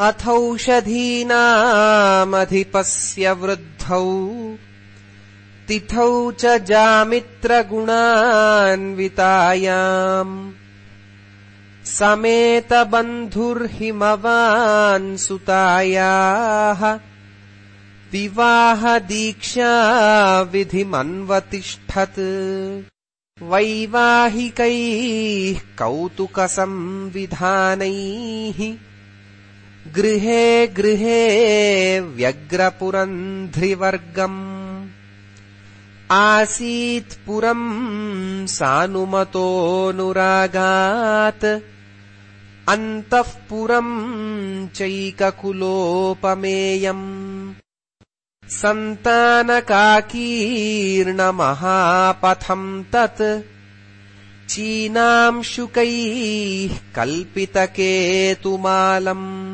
अथौषधीनामधिपस्य वृद्धौ। तिथौ च जामित्रगुणान्वितायाम्। समेतबन्धुर्हिमवान्सुतायाः विवाहदीक्षा विधिमन्वतिष्ठत्। वैवाहिकैः कौतुकसंविधानैः गृहे गृहे व्यग्रपुरन्ध्रिवर्गम्। आसीत् पुरम् सानुमतोऽनुरागात् पुरम् चैककुलोपमेयम्। सन्तानकाकीर्णमहापथम् तत्। चीनांशुकैः कल्पितकेतुमालम्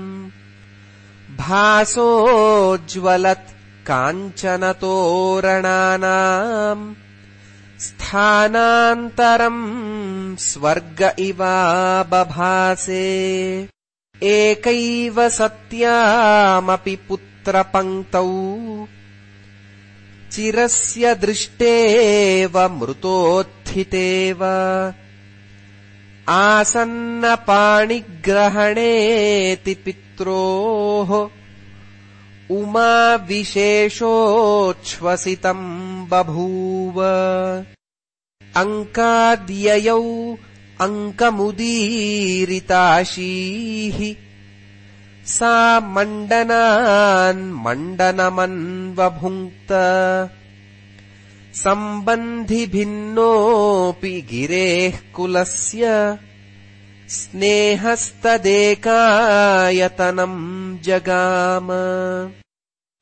भासोज्ज्वलत् काञ्चनतोरणानाम् स्थानान्तरम् स्वर्ग इवा बभासे। एकैव सत्यामपि पुत्रपङ्क्तौ। चिरस्य दृष्टेव मृतोत्थितेव। आसन्नपाणिग्रहणेति पित्रोः उमाविशेषोच्छ्वसितम् बभूव। अङ्काद्ययौ अङ्कमुदीरिताशीः। सा मण्डनान्मण्डनमन्वभुङ्क्त सम्बन्धिभिन्नोऽपि गिरेः कुलस्य स्नेहस्तदेकायतनम् जगाम।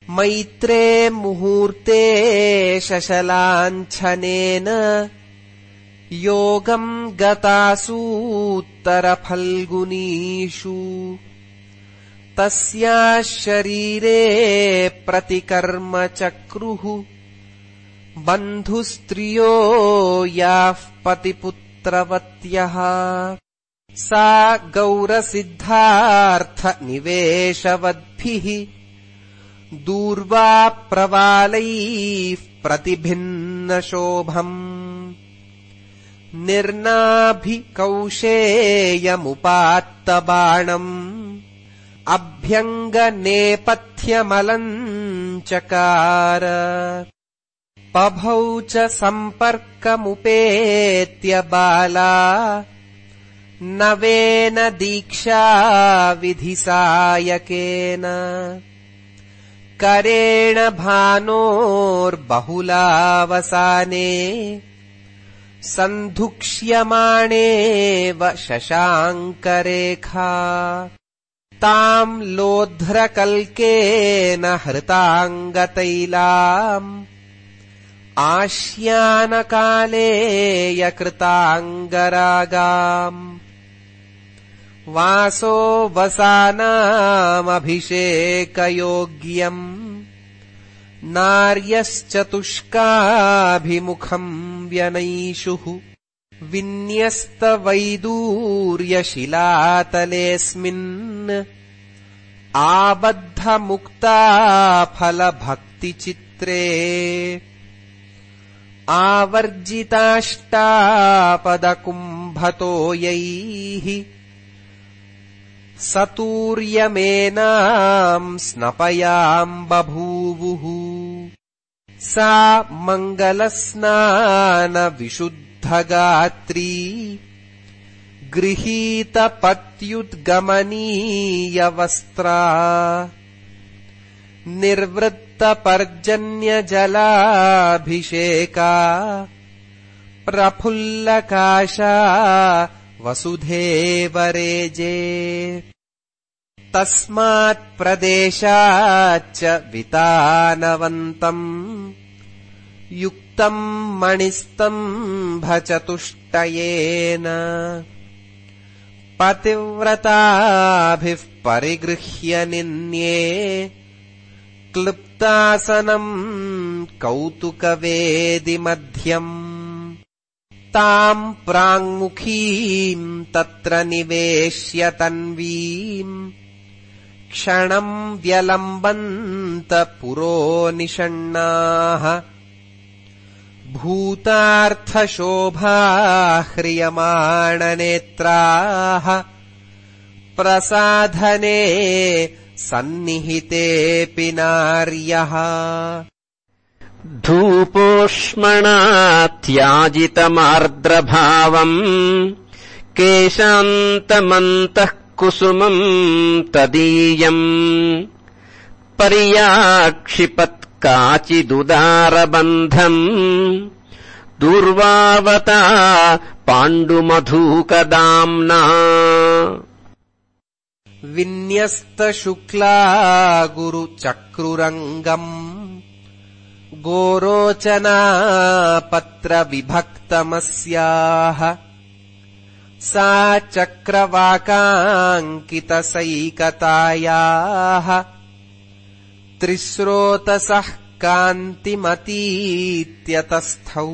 मैत्रे मुहूर्ते शशलाञ्छनेन योगम् गतासूत्तरफल्गुनीषु। तस्याः शरीरे प्रतिकर्म चक्रुः बन्धुस्त्रियो याः पतिपुत्रवत्यः सा गौरसिद्धार्थनिवेशवद्भिः दूर्वाप्रवालैः प्रतिभिन्नशोभम् निर्नाभिकौशेयमुपात्तबाणम् अभ्यङ्गनेपथ्यमलम् चकार पभौ च सम्पर्कमुपेत्य बाला नवेन दीक्षा विधिसायकेन। करेण भानोर्बहुलावसाने सन्धुक्ष्यमाणेव शशाङ्करेखा। ताम् लोध्रकल्केन हृताङ्गतैलाम् आश्यानकाले यकृताङ्गरागाम् वासो वसानामभिषेकयोग्यम् नार्यश्चतुष्काभिमुखम् व्यनैषुः विन्यस्तवैदूर्यशिलातलेऽस्मिन् आबद्धमुक्ताफलभक्तिचित्रे आवर्जिताष्टापदकुम्भतो यैः सतूर्यमेनाम् स्नपयाम् बभूवुः। सा मङ्गलस्नानविशुद्धगात्री गृहीतपत्युद्गमनीयवस्त्रा। निर्वृत्तपर्जन्यजलाभिषेका प्रफुल्लकाशा वसुधेवरेजे तस्मात्प्रदेशाच्च वितानवन्तम्। युक्तम् मणिस्तम्भचतुष्टयेन पतिव्रताभिः परिगृह्य निन्ये। क्लृप्तासनम् कौतुकवेदिमध्यम् ताम् प्राङ्मुखीम् तत्र निवेश्य तन्वीम्। क्षणम् व्यलम्बन्त पुरो निषण्णाः। भूतार्थशोभाह्रियमाणनेत्राः। प्रसाधने सन्निहितेऽपि नार्यः धूपोष्मणात्याजितमार्द्रभावम् केशान्तमन्तः कुसुमम् तदीयम् पर्याक्षिपत्काचिदुदारबन्धम् दुर्वावता पाण्डुमधूकदाम्ना विन्यस्तशुक्ला गुरुचक्रुरङ्गम् गोरोचनापत्रविभक्तमस्याः। सा चक्रवाकाङ्कितसैकतायाः। त्रिस्रोतसः कान्तिमतीत्यतस्थौ।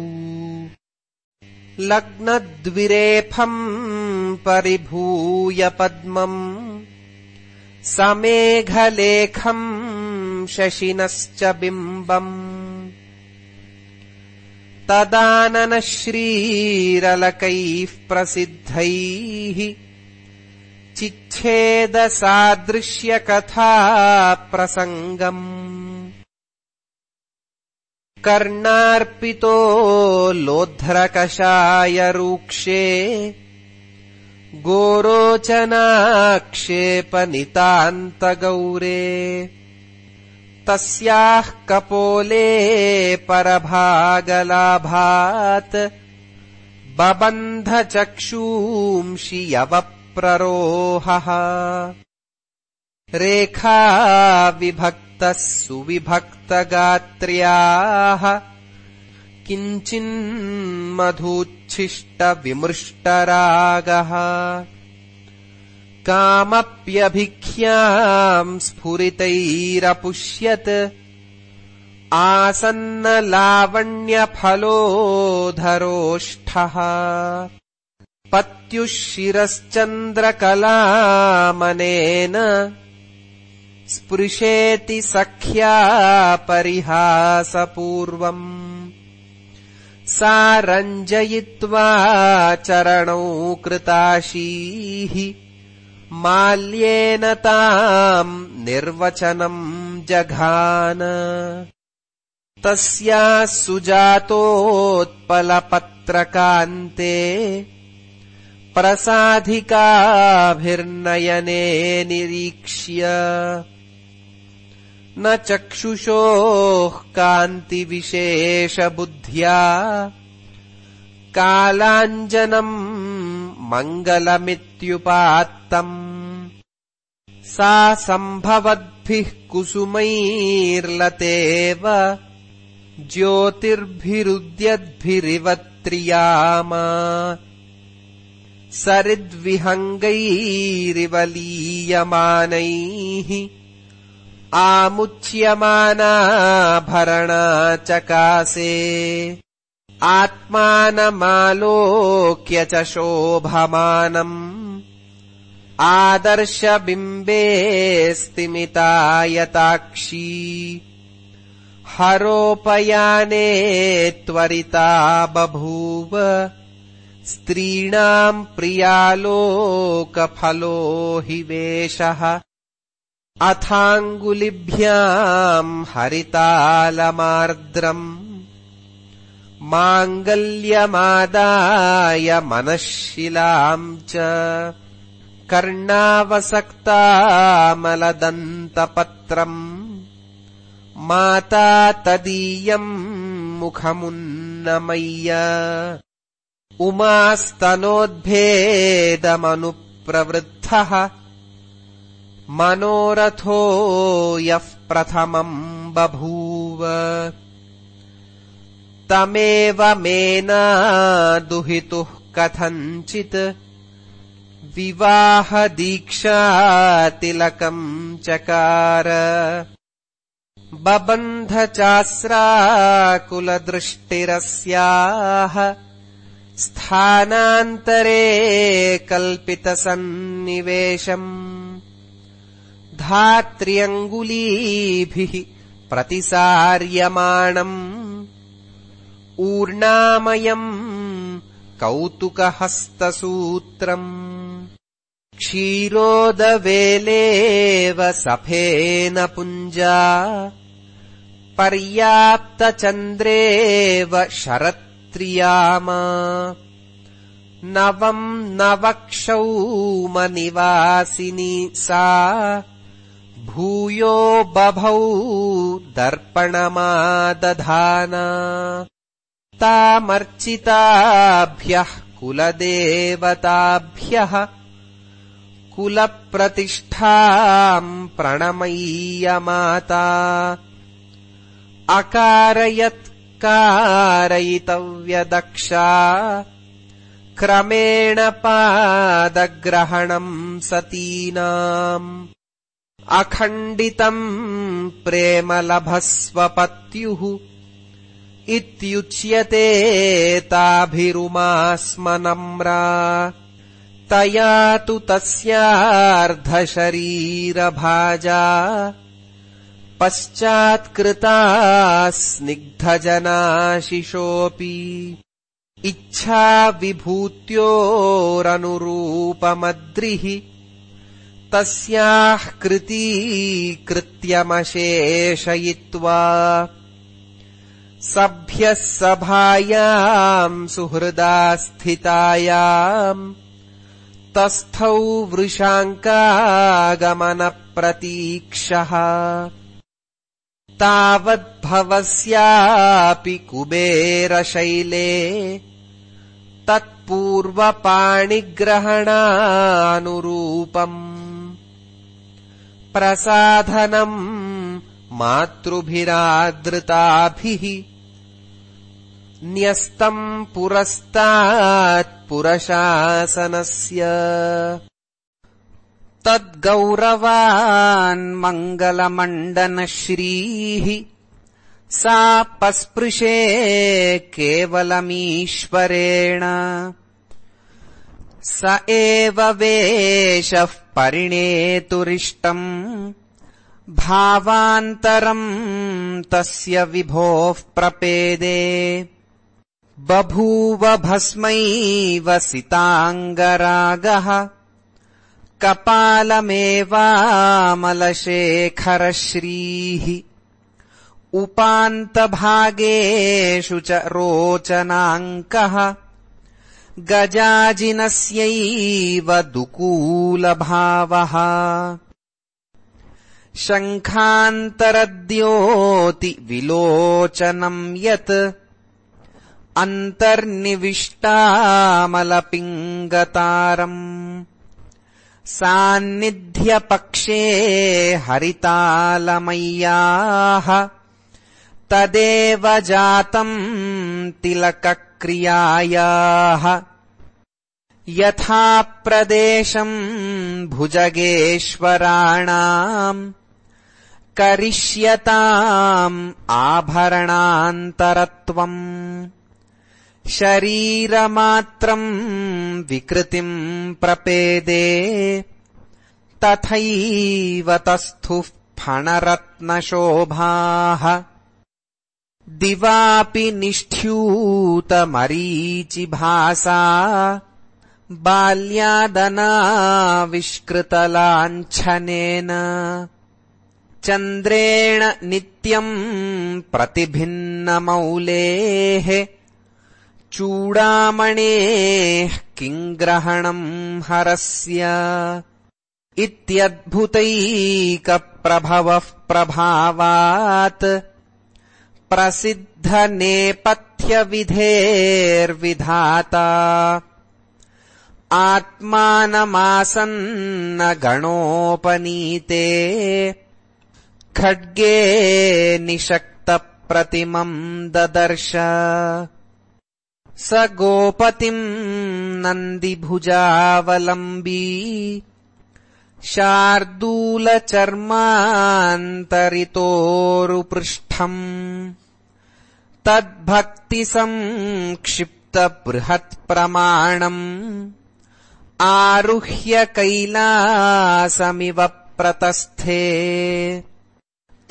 लग्नद्विरेफम् परिभूय पद्मम्। समेघलेखम् शशिनश्च बिम्बम् तदाननश्रीरलकैः प्रसिद्धैः चिच्छेदसादृश्यकथा प्रसङ्गम् कर्णार्पितो लोध्रकषायरूक्षे गोरोचनाक्षेपनितान्तगौरे तस्याः कपोले परभागलाभात् बबन्धचक्षूंषि यवप्ररोहः रेखा विभक्तः सुविभक्तगात्र्याः किञ्चिन्मधूच्छिष्टविमृष्टरागः कामप्यभिख्याम् स्फुरितैरपुष्यत्। आसन्नलावण्यफलोधरोष्ठः। पत्युः शिरश्चन्द्रकलामनेन स्पृशेति सख्या परिहासपूर्वम्। सा रञ्जयित्वा चरणौ कृताशीः माल्येन ताम् निर्वचनम् जघान। तस्याः सुजातोत्पलपत्रकान्ते प्रसाधिकाभिर्नयने निरीक्ष्य। न चक्षुषोः कान्तिविशेषबुद्ध्या। कालाञ्जनम् मङ्गलमित्युपात्तम्। सा सम्भवद्भिः कुसुमैर्लतेव ज्योतिर्भिरुद्यद्भिरिवत्रियामा। सरिद्विहङ्गैरिवलीयमानैः आमुच्यमानाभरणा चकासे आत्मानमालोक्य च शोभमानम् आदर्शबिम्बेऽस्तिमितायताक्षी हरोपयाने त्वरिता बभूव स्त्रीणाम् प्रियालोकफलो हि वेषः अथाङ्गुलिभ्याम् हरितालमार्द्रम् माङ्गल्यमादाय मनःशिलाम् च कर्णावसक्तामलदन्तपत्रम् माता तदीयम् मुखमुन्नमय्य उमास्तनोद्भेदमनुप्रवृद्धः मनोरथो यः प्रथमम् बभूव तमेव मेना दुहितुः कथञ्चित्। विवाहदीक्षातिलकम् चकार। बबन्धचास्राकुलदृष्टिरस्याः स्थानान्तरे कल्पितसन्निवेशम्। धात्र्यङ्गुलीभिः प्रतिसार्यमाणम् ऊर्णामयम् कौतुकहस्तसूत्रम्। क्षीरोदवेलेव सफेन पुञ्जा पर्याप्तचन्द्रेव शरत्रियामा। नवम् नवक्षौमनिवासिनी सा भूयो बभौ दर्पणमादधाना तामर्चिताभ्यः कुलदेवताभ्यः कुलप्रतिष्ठाम् प्रणमय्यमाता। अकारयत्कारयितव्यदक्षा क्रमेण पादग्रहणम् सतीनाम्। अखण्डितम् प्रेमलभस्वपत्युः इत्युच्यते ताभिरुमास्मनम्रा। तया तु तस्यार्धशरीरभाजा। पश्चात्कृता स्निग्धजनाशिशोऽपि इच्छाविभूत्योरनुरूपमद्रिः। तस्याः कृती कृत्यमशेषयित्वा सभ्यः सभायाम् सुहृदा स्थितायाम् तस्थौ वृशाङ्कागमनप्रतीक्षः तावद्भवस्यापि कुबेरशैले तत्पूर्वपाणिग्रहणानुरूपम् प्रसाधनम् मातृभिरादृताभिः न्यस्तम् पुरस्तात्पुरशासनस्य तद्गौरवान्मङ्गलमण्डनश्रीः सा पस्पृशे केवलमीश्वरेण। स एव वेशः परिणेतुरिष्टम्। भावान्तरम् तस्य विभोः प्रपेदे बभूव भस्मैव सिताङ्गरागः। कपालमेवामलशेखरश्रीः। उपान्तभागेषु च रोचनाङ्कः। गजाजिनस्यैव दुकूलभावः। शङ्खान्तरद्योतिविलोचनम् यत् अन्तर्निविष्टामलपिङ्गतारम्। सान्निध्यपक्षे हरितालमय्याः। तदेव जातम् तिलकक्रियायाः। यथा प्रदेशम् भुजगेश्वराणाम्। करिष्यताम् आभरणान्तरत्वम् शरीरमात्रम् विकृतिम् प्रपेदे। तथैव तस्थुः फणरत्नशोभाः। दिवापि निष्ठ्यूतमरीचिभासा। बाल्यादनाविष्कृतलाञ्छनेन। चन्द्रेण नित्यम् प्रतिभिन्नमौलेः चूडामणेः किङ्ग्रहणम् हरस्य? इत्यद्भुतैकप्रभवः प्रभावात् प्रसिद्धनेपथ्यविधेर्विधाता। आत्मानमासन्न गणोपनीते। खड्गे निषक्तप्रतिमम् ददर्श स गोपतिम् नन्दिभुजावलम्बी शार्दूलचर्मान्तरितोरुपृष्ठम् तद्भक्तिसंक्षिप्तबृहत्प्रमाणम् आरुह्य कैलासमिव प्रतस्थे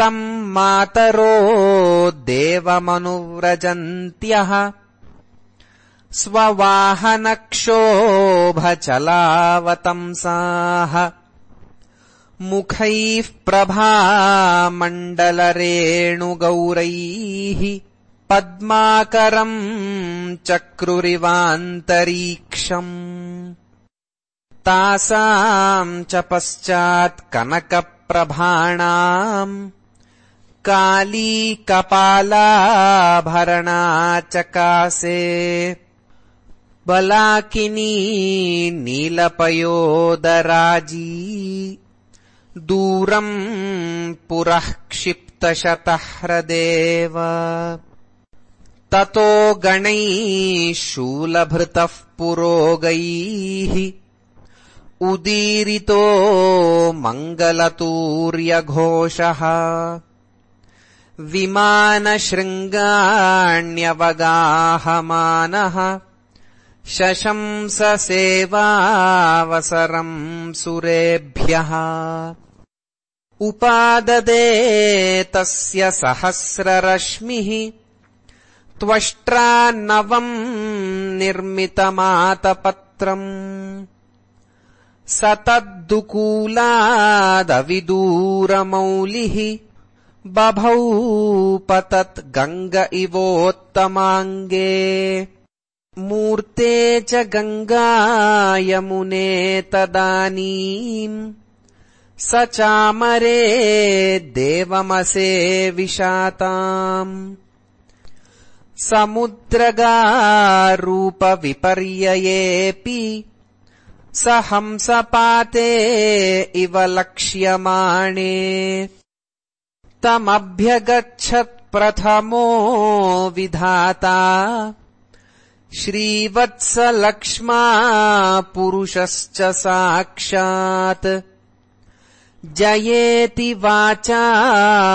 तम् मातरो देवमनुव्रजन्त्यः स्ववाहनक्षोभचलावतंसाः मुखैः प्रभामण्डलरेणुगौरैः पद्माकरम् चक्रुरिवान्तरीक्षम्। तासाम् च पश्चात् कनकप्रभाणाम् कालीकपालाभरणा बलाकिनी नीलपयोदराजी दूरम् पुरः क्षिप्तशतह्रदेव। ततो गणैः शूलभृतः पुरोगैः उदीरितो मङ्गलतूर्यघोषः। विमानशृङ्गाण्यवगाहमानः शशंससेवावसरम् सुरेभ्यः। उपाददे तस्य सहस्ररश्मिः। त्वष्ट्रा नवम् निर्मितमातपत्रम्। स तद्दुकूलादविदूरमौलिः बभौ पतत् गङ्ग इवोत्तमाङ्गे मूर्ते च गङ्गायमुने तदानीम्। स चामरे देवमसे विशाताम्। समुद्रगारूपविपर्ययेऽपि स हंसपाते इव लक्ष्यमाणे। तमभ्यगच्छत्प्रथमो विधाता श्रीवत्सलक्ष्मा पुरुषश्च साक्षात्। जयेति वाचा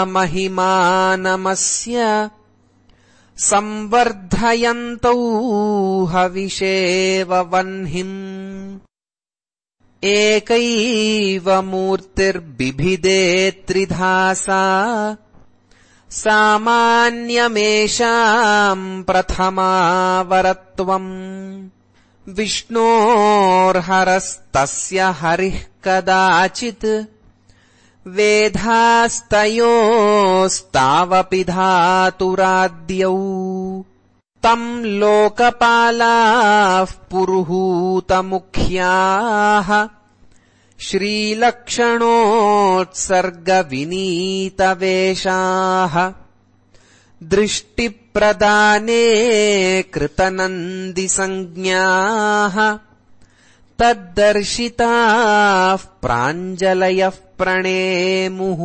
महिमानमस्य संवर्धयन्तौ हविषेव वह्निम्। एकैव मूर्तिर्बिभिदे त्रिधासा सामान्यमेषाम् प्रथमावरत्वम्। विष्णोर्हरस्तस्य हरिः कदाचित्। वेधास्तयोस्तावपि धातुराद्यौ। तम् लोकपालाः पुरुहूतमुख्याः श्रीलक्षणोत्सर्गविनीतवेषाः दृष्टिप्रदाने कृतनन्दिसञ्ज्ञाः तद्दर्शिताः प्राञ्जलयः प्रणेमुः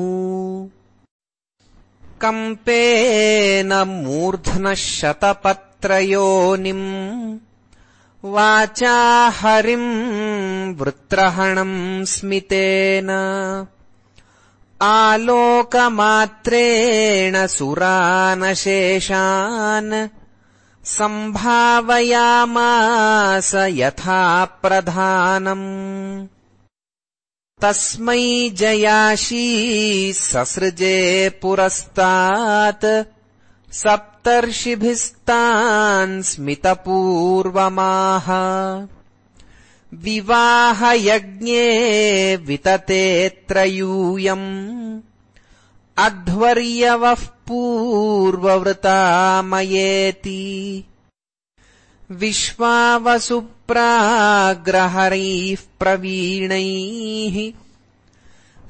कम्पेन मूर्ध्नः शतपत्रयोनिम् वाचा हरिम् वृत्रहणम् स्मितेन। आलोकमात्रेण सुरानशेषान् सम्भावयामास यथा प्रधानम् तस्मै जयाशी ससृजे पुरस्तात् सप्तर्षिभिस्तान् स्मितपूर्वमाह। विवाहयज्ञे विततेऽत्र यूयम् अध्वर्यवः पूर्ववृतामयेति। विश्वावसुप्राग्रहरैः प्रवीणैः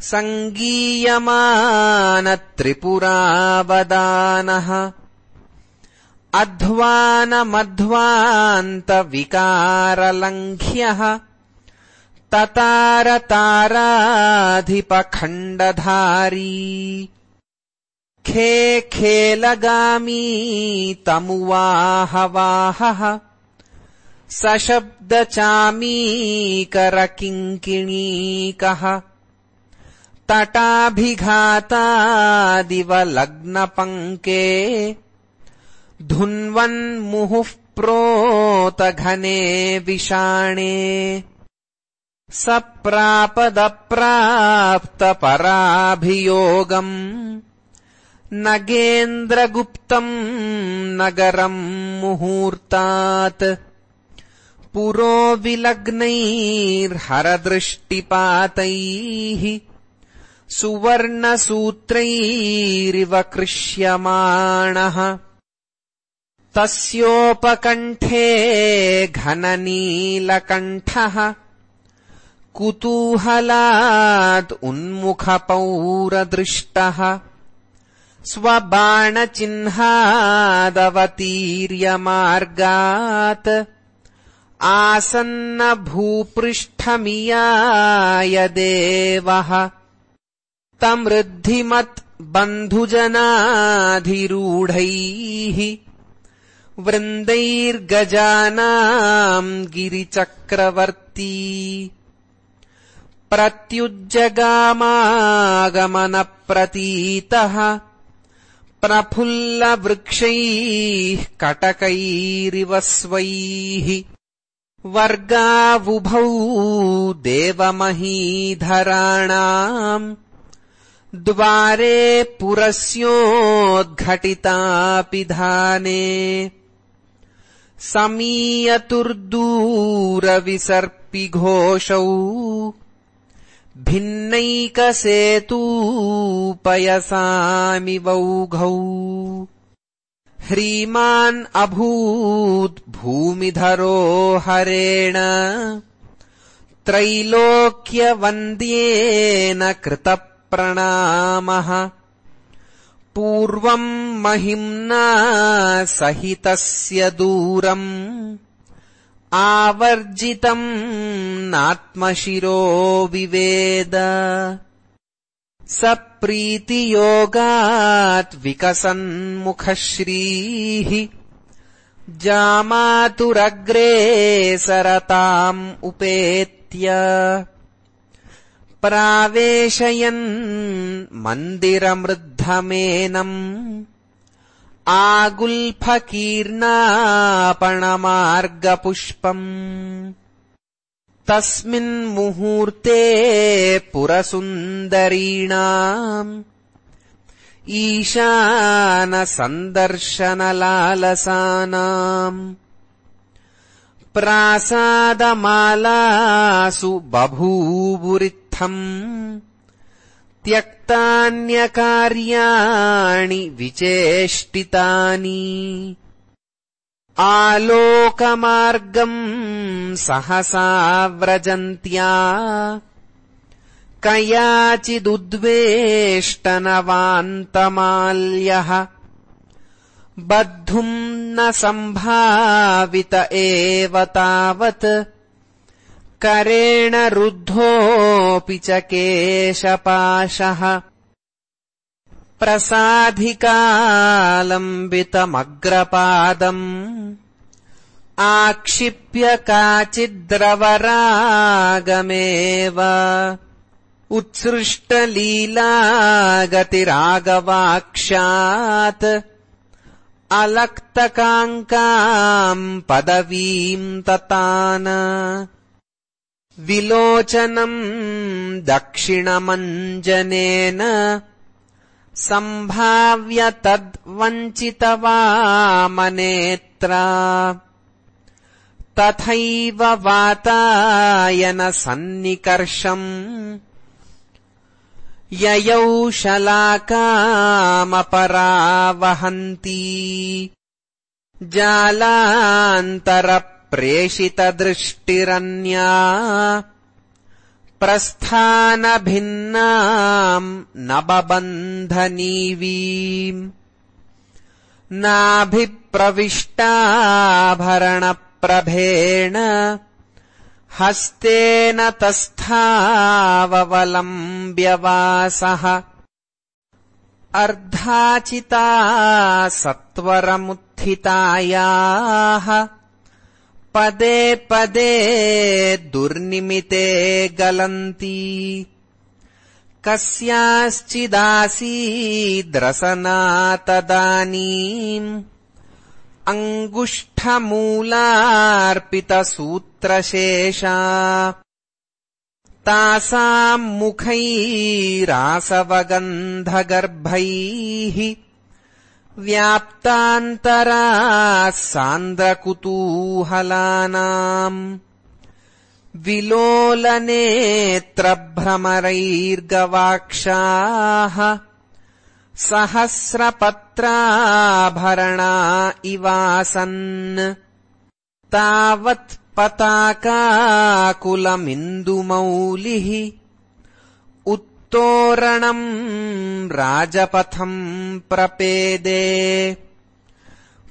सङ्गीयमानत्रिपुरावदानः अध्वानमध्वान्तविकारलङ्घ्यः। ततारताराधिपखण्डधारी। खे खेलगामी तमुवाहवाहः सशब्दचामीकरकिङ्किणीकः तटाभिघातादिव लग्नपङ्के धुन्वन्मुहुः प्रोतघने विषाणे स प्रापदप्राप्तपराभियोगम् नगेन्द्रगुप्तम् नगरम् मुहूर्तात् पुरो विलग्नैर्हरदृष्टिपातैः सुवर्णसूत्रैरिव कृष्यमाणः। तस्योपकण्ठे घननीलकण्ठः। कुतूहलात् उन्मुखपौरदृष्टः। स्वबाणचिह्नादवतीर्यमार्गात्। आसन्नभूपृष्ठमियाय देवः तमृद्धिमत् बन्धुजनाधिरूढैः वृन्दैर्गजानाम् गिरिचक्रवर्ती प्रत्युज्जगामागमनप्रतीतः प्रफुल्लवृक्षैः कटकैरिव स्वैः वर्गावुभौ देवमहीधराणाम् द्वारे पुरस्योद्घटितापि धाने। समीयतुर्दूरविसर्पिघोषौ। भिन्नैकसेतूपयसामिवौघौ। ह्रीमान् अभूत् भूमिधरो हरेण। त्रैलोक्यवन्द्येन कृतप्रणामः पूर्वम् महिम्ना सहितस्य दूरम् आवर्जितम् नात्मशिरो विवेद। स प्रीतियोगात् विकसन्मुखश्रीः जामातुरग्रेसरताम् उपेत्य प्रावेशयन् मन्दिरमृद्धमेनम् आगुल्फकीर्णापणमार्गपुष्पम् तस्मिन्मुहूर्ते पुरसुन्दरीणाम् ईशानसन्दर्शनलालसानाम् प्रासादमालासु त्यक्तान्यकार्याणि विचेष्टितानि। आलोकमार्गम् सहसा व्रजन्त्या। कयाचिदुद्वेष्टनवान्तमाल्यः। बद्धुम् न सम्भावित एव तावत् करेण रुद्धोऽपि च केशपाशः। प्रसाधिकालम्बितमग्रपादम्। आक्षिप्य काचिद्रवरागमेव। उत्सृष्टलीलागतिरागवाक्ष्यात्। अलक्तकाङ्काम् पदवीम् ततान विलोचनम् दक्षिणमञ्जनेन सम्भाव्य तद्वञ्चितवामनेत्रा। तथैव वातायनसन्निकर्षम् ययौ शलाकामपरावहन्ती जालान्तरप्रेषितदृष्टिरन्या प्रस्थानभिन्नाम् नबबन्धनीवीम् नाभिप्रविष्टाभरणप्रभेण हस्तेन तस्थाववलम्ब्यवासः। अर्धाचिता सत्वरमुत्थितायाः पदे पदे दुर्निमिते गलन्ती। कस्याश्चिदासीद्रसना तदानीम् अङ्गुष्ठमूलार्पितसूत्रशेषा। तासाम् मुखैरासवगन्धगर्भैः व्याप्तान्तराः सान्द्रकुतूहलानाम् विलोलनेत्रभ्रमरैर्गवाक्षाः सहस्रपत्राभरणा इवासन् तावत् उत्तोरणम् राजपथम् प्रपेदे।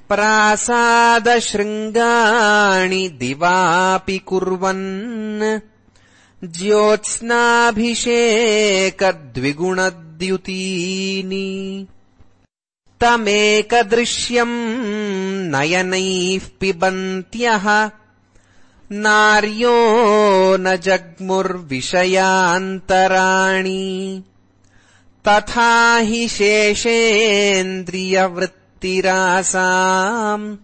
प्रासादशृङ्गाणि दिवापि कुर्वन्। ज्योत्स्नाभिषेकद्विगुणद्युतीनि। तमेकदृश्यम् नयनैः पिबन्त्यः नार्यो न जग्मुर्विषयान्तराणि। तथा हि शेषेन्द्रियवृत्तिरासाम्।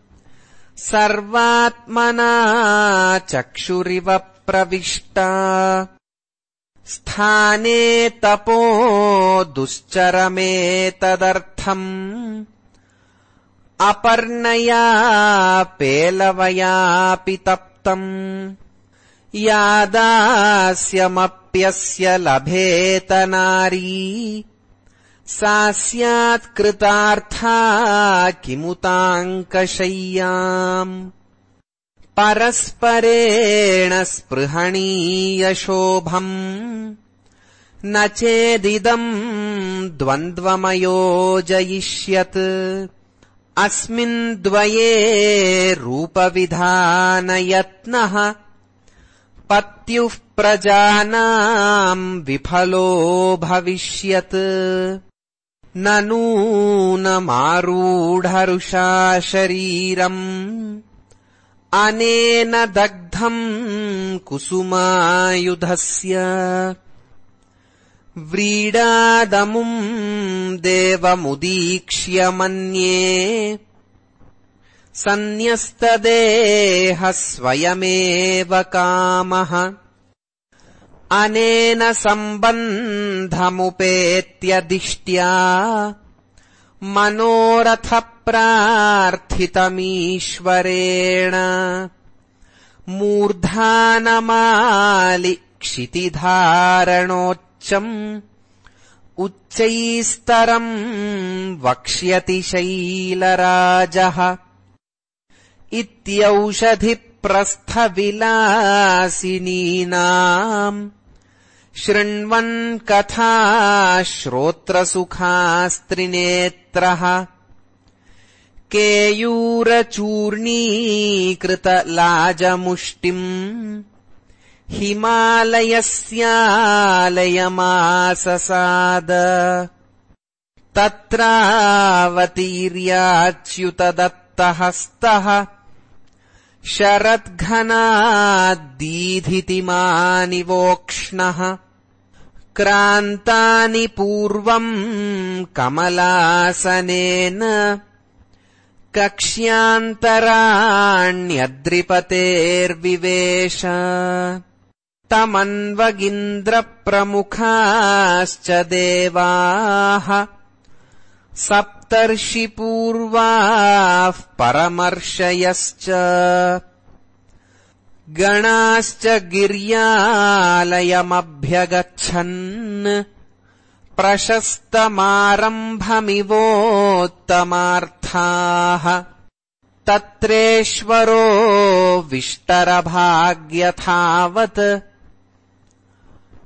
सर्वात्मना चक्षुरिव प्रविष्टा। स्थाने तपो दुश्चरमेतदर्थम्। अपर्णया पेलवयापि यादास्यमप्यस्य लभेत नारी सा स्यात्कृतार्था किमुताङ्कशय्याम्। परस्परेण स्पृहणीयशोभम्। न चेदिदम् द्वन्द्वमयोजयिष्यत् अस्मिन् द्वये रूपविधानयत्नः पत्युः प्रजानाम् विफलो भविष्यत्। न नूनमारूढरुषा शरीरम्। अनेन दग्धम् कुसुमायुधस्य व्रीडादमुम् देवमुदीक्ष्य मन्ये सन्न्यस्तदेहः स्वयमेव कामः। अनेन सम्बन्धमुपेत्यदिष्ट्या मनोरथप्रार्थितमीश्वरेण। मूर्धानमालि क्षितिधारणोच्चम् उच्चैस्तरम् वक्ष्यति शैलराजः। इत्यौषधिप्रस्थविलासिनीनाम् शृण्वन् कथा श्रोत्रसुखास्त्रिनेत्रः केयूरचूर्णीकृतलाजमुष्टिम् हिमालयस्यालयमाससाद। तत्रावतीर्याच्युतदत्तहस्तः। शरद्घनाद्दीधितिमानिवोक्ष्णः। क्रान्तानि पूर्वम् कमलासनेन। कक्ष्यान्तराण्यद्रिपतेर्विवेश तमन्वगिन्द्रप्रमुखाश्च देवाः सप्तर्षिपूर्वाः परमर्षयश्च। गणाश्च गिर्यालयमभ्यगच्छन्। प्रशस्तमारम्भमिवोत्तमार्थाः। तत्रेश्वरो विष्टरभाग्यथावत्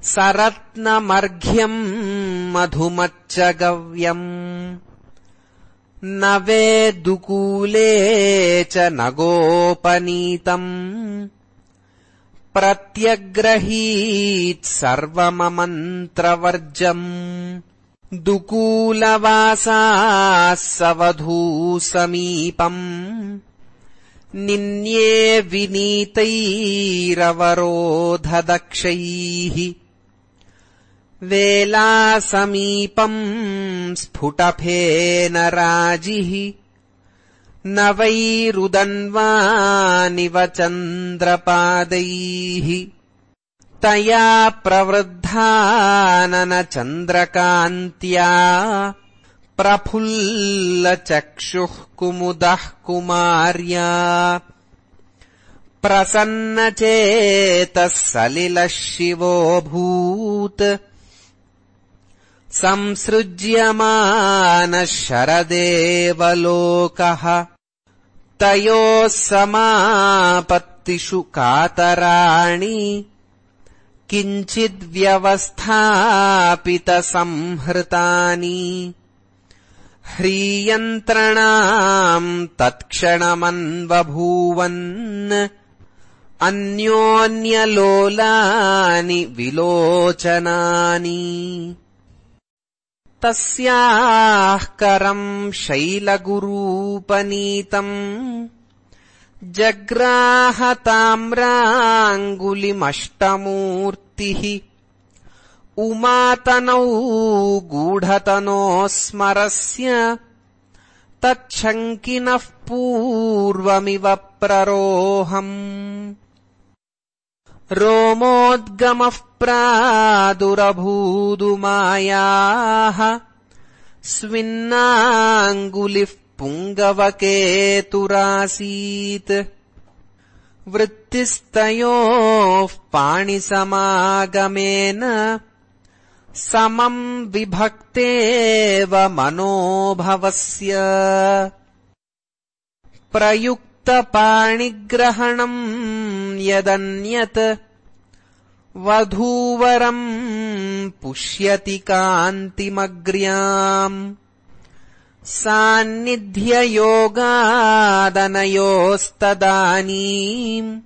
सरत्नमर्घ्यम् मधुमच्च गव्यम् न वेदुकूले च न गोपनीतम् प्रत्यग्रहीत् सर्वममन्त्रवर्जम्। दुकूलवासाः सवधूसमीपम्। निन्ये विनीतैरवरोधदक्षैः वेलासमीपम् स्फुटफेनराजिः न वैरुदन्वानिव चन्द्रपादैः। तया प्रवृद्धाननचन्द्रकान्त्या प्रफुल्लचक्षुः कुमुदः कुमार्या। प्रसन्नचेतः सलिलः शिवोऽभूत् संसृज्यमानः शरदेवलोकः तयोः समापत्तिषु कातराणि। किञ्चिद्व्यवस्थापितसंहृतानि ह्रीयन्त्रणाम् तत्क्षणमन्वभूवन्। अन्योन्यलोलानि विलोचनानि तस्याः करम् शैलगुरूपनीतम्। जग्राहताम्राङ्गुलिमष्टमूर्तिः। उमातनौ गूढतनो स्मरस्य तच्छङ्किनः पूर्वमिव प्ररोहम्। रोमोद्गमः प्रादुरभूदुमायाः स्विन्नाङ्गुलिः पुङ्गवकेतुरासीत् वृत्तिस्तयोः पाणिसमागमेन समम् विभक्तेव मनोभवस्य। प्रयुक्तपाणिग्रहणम् यदन्यत् वधूवरम् पुष्यति कान्तिमग्र्याम्। सान्निध्ययोगादनयोस्तदानीम्।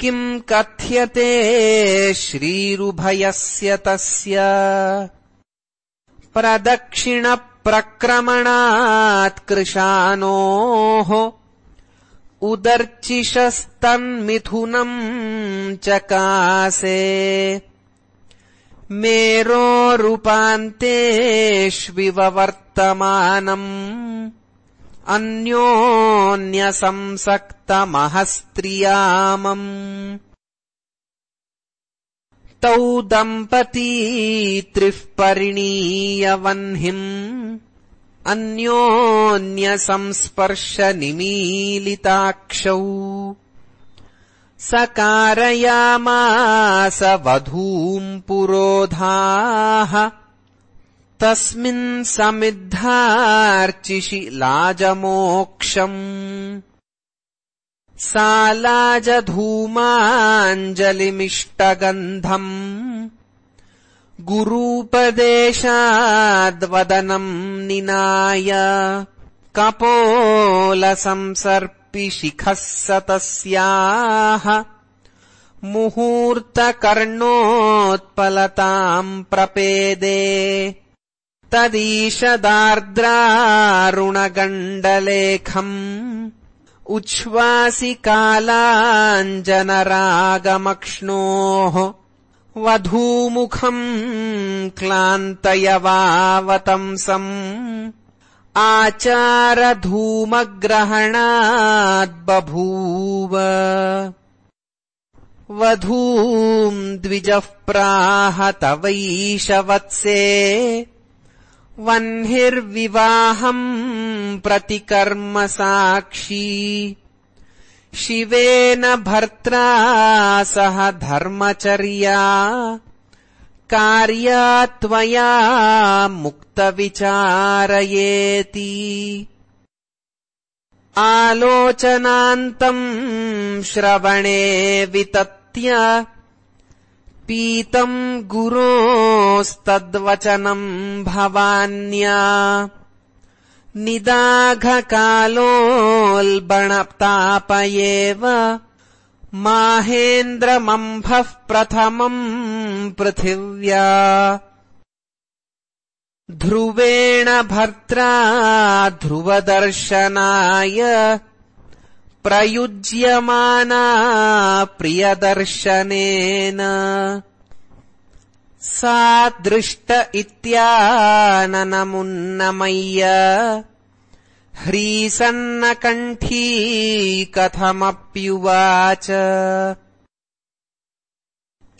किम् कथ्यते श्रीरुभयस्य तस्य? प्रदक्षिणप्रक्रमणात्कृशानोः उदर्चिषस्तन्मिथुनम् चकासे मेरोरुपान्तेष्विव वर्तमानम् अन्योन्यसंसक्तमहस्त्रियामम्। तौ दम्पती त्रिः परिणीयवह्निम् अन्योन्यसंस्पर्शनिमीलिताक्षौ। स कारयामास वधूम् पुरोधाः। तस्मिन् समिद्धार्चिषि लाजमोक्षम्। सा लाजधूमाञ्जलिमिष्टगन्धम् गुरूपदेशाद्वदनम् निनाय कपोलसंसर्पिशिखः स तस्याः मुहूर्तकर्णोत्पलताम् प्रपेदे तदीशदार्द्रारुणगण्डलेखम् उच्छ्वासिकालाञ्जनरागमक्ष्णोः वधूमुखम् क्लान्तयवावतंसम्। आचारधूमग्रहणाद्बभूव वधूम् द्विजः प्राह तवैशवत्से वह्निर्विवाहम् प्रतिकर्म साक्षी शिवेन भर्त्रा सह धर्मचर्या कार्या त्वया मुक्तविचारयेति। आलोचनान्तम् श्रवणे वितत्य पीतम् गुरोस्तद्वचनम् भवान्या निदाघकालोल्बणताप एव माहेन्द्रमम्भः प्रथमम् पृथिव्या। ध्रुवेण भर्त्रा ध्रुवदर्शनाय प्रयुज्यमाना प्रियदर्शनेन सा दृष्ट इत्याननमुन्नमय्य ह्रीसन्नकण्ठी कथमप्युवाच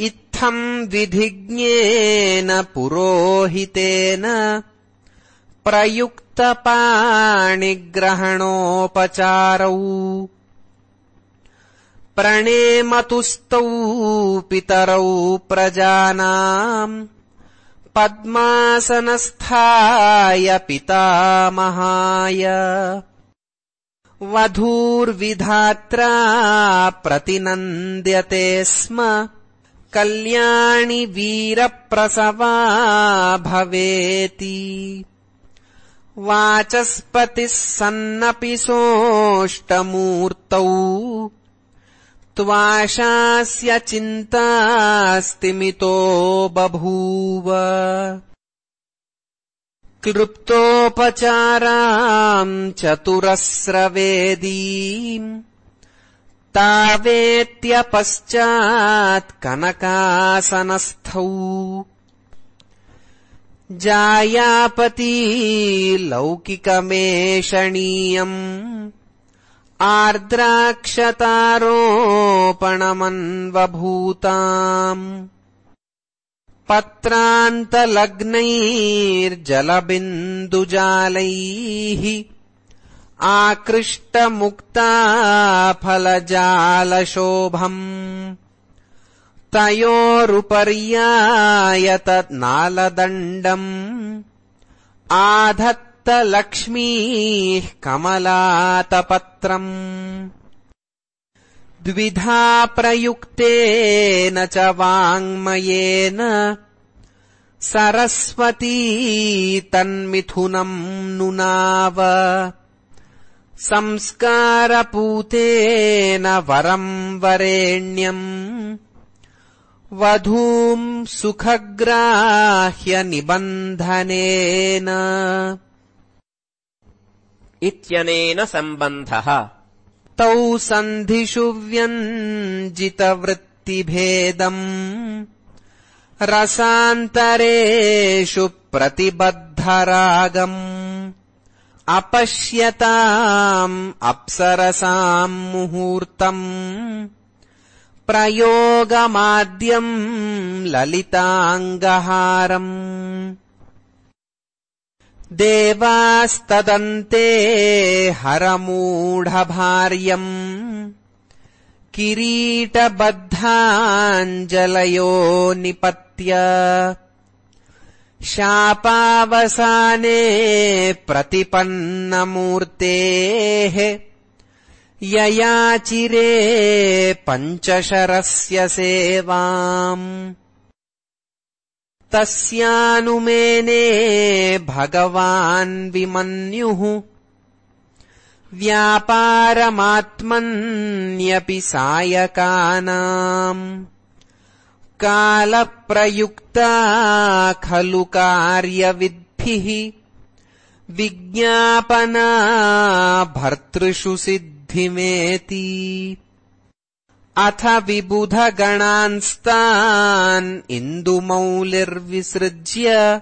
इत्थम् विधिज्ञेन पुरोहितेन प्रयुक्तपाणिग्रहणोपचारौ प्रणेमतुस्तौ पितरौ प्रजानाम् पद्मासनस्थाय पितामहाय। वधूर्विधात्रा प्रतिनन्द्यते स्म। कल्याणि वीरप्रसवा भवेति। वाचस्पतिः सन्नपि सोऽष्टमूर्तौ त्वाशास्य चिन्तास्तिमितो बभूव। क्लृप्तोपचाराम् चतुरस्रवेदीम् तावेत्यपश्चात् कनकासनस्थौ। जायापती लौकिकमेषणीयम् आर्द्राक्षतारोपणमन्वभूताम् पत्रान्तलग्नैर्जलबिन्दुजालैः आकृष्टमुक्ताफलजालशोभम् तयोरुपर्यायतनालदण्डम् आधत्तलक्ष्मीः कमलातपत्रम्। द्विधा प्रयुक्तेन च वाङ्मयेन सरस्वती तन्मिथुनम् नुनाव। संस्कारपूतेन वरम् वरेण्यम्। वधूम् सुखग्राह्यनिबन्धनेन इत्यनेन सम्बन्धः। तौ सन्धिषु व्यञ्जितवृत्तिभेदम्। रसान्तरेषु प्रतिबद्धरागम्। अपश्यताम् अप्सरसाम् मुहूर्तम्। प्रयोगमाद्यम् ललिताङ्गहारम् देवास्तदन्ते हरमूढभार्यम् किरीटबद्धाञ्जलयो निपत्य शापावसाने प्रतिपन्नमूर्तेः ययाचिरे पञ्चशरस्य सेवाम् तस्यानुमेने भगवान् विमन्युः। व्यापारमात्मन्यपि सायकानाम्। कालप्रयुक्ता खलु कार्यविद्भिः। विज्ञापना भर्तृषु सिद्धिमेति अथ विबुधगणान्स्तान् इन्दुमौलिर्विसृज्य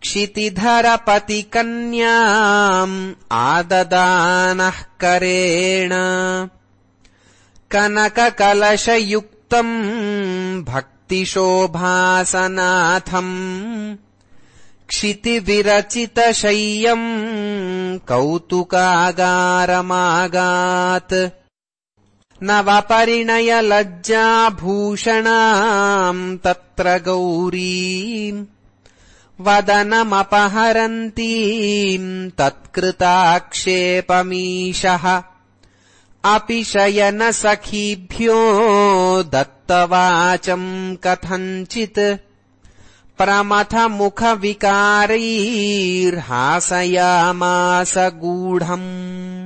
क्षितिधरपतिकन्याम् आददानः करेण। कनककलशयुक्तम् भक्तिशोभासनाथम् क्षितिविरचितशय्यम् कौतुकागारमागात् नवपरिणयलज्जाभूषणाम् तत्र गौरीम्। वदनमपहरन्तीम् तत्कृताक्षेपमीशः। अपि शयनसखीभ्यो दत्तवाचम् कथञ्चित्। प्रमथमुखविकारैर्हासयामास गूढम्